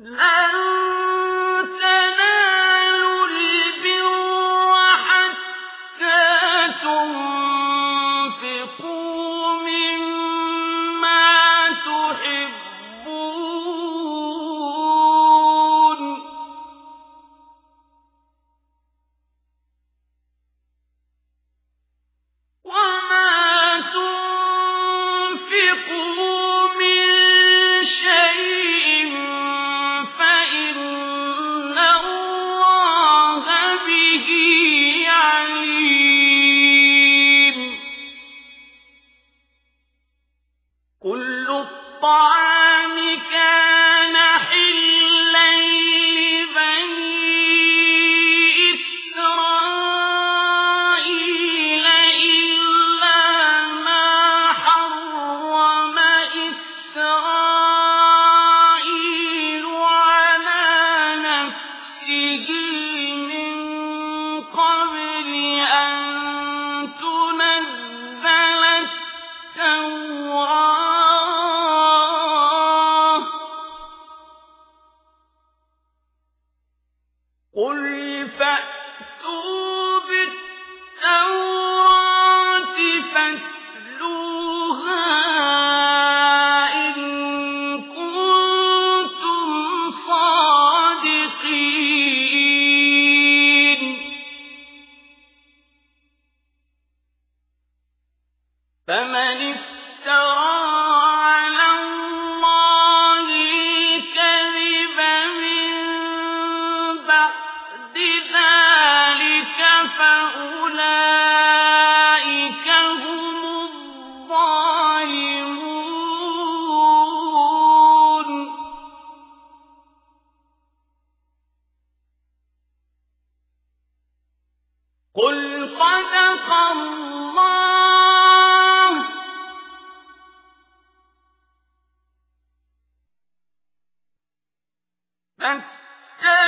Ah! قل فأتوا قل صدق الله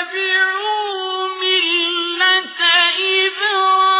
فاتبعوا ملة إبراهيم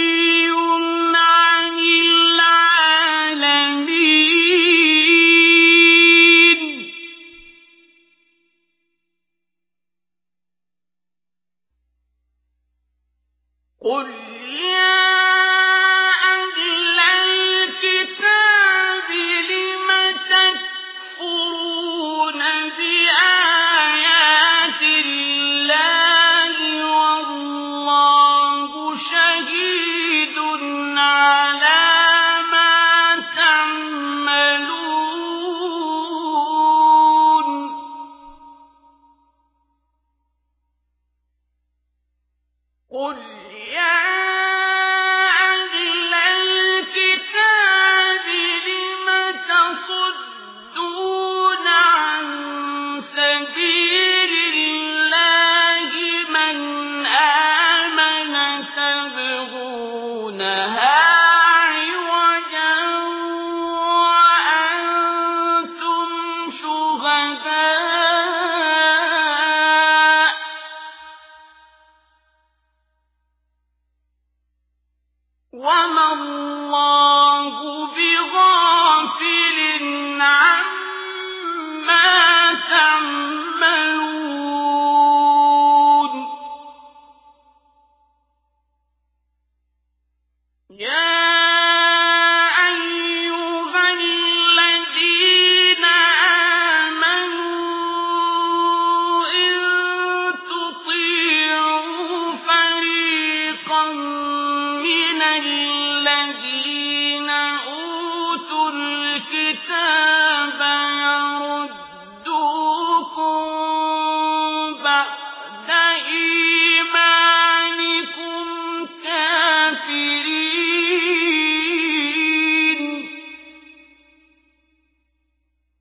قل يا أَنَّ الذين أوتوا الكتاب يردوكم بعد